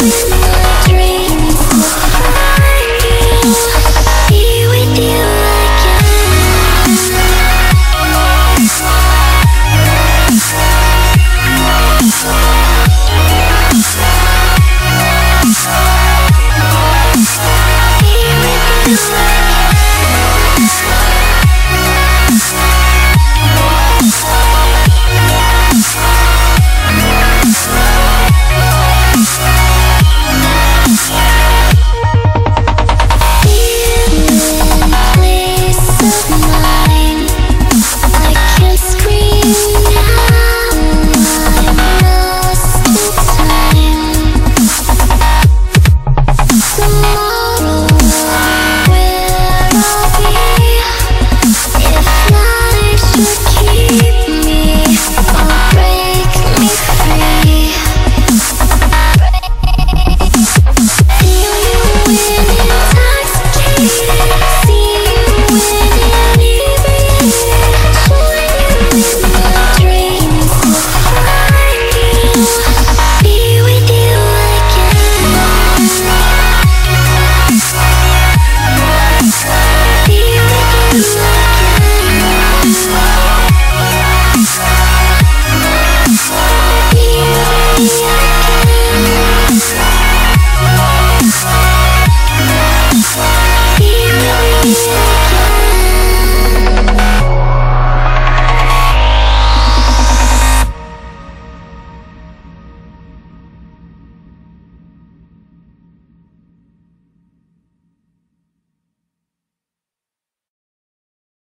Dance. tomorrow. Peace.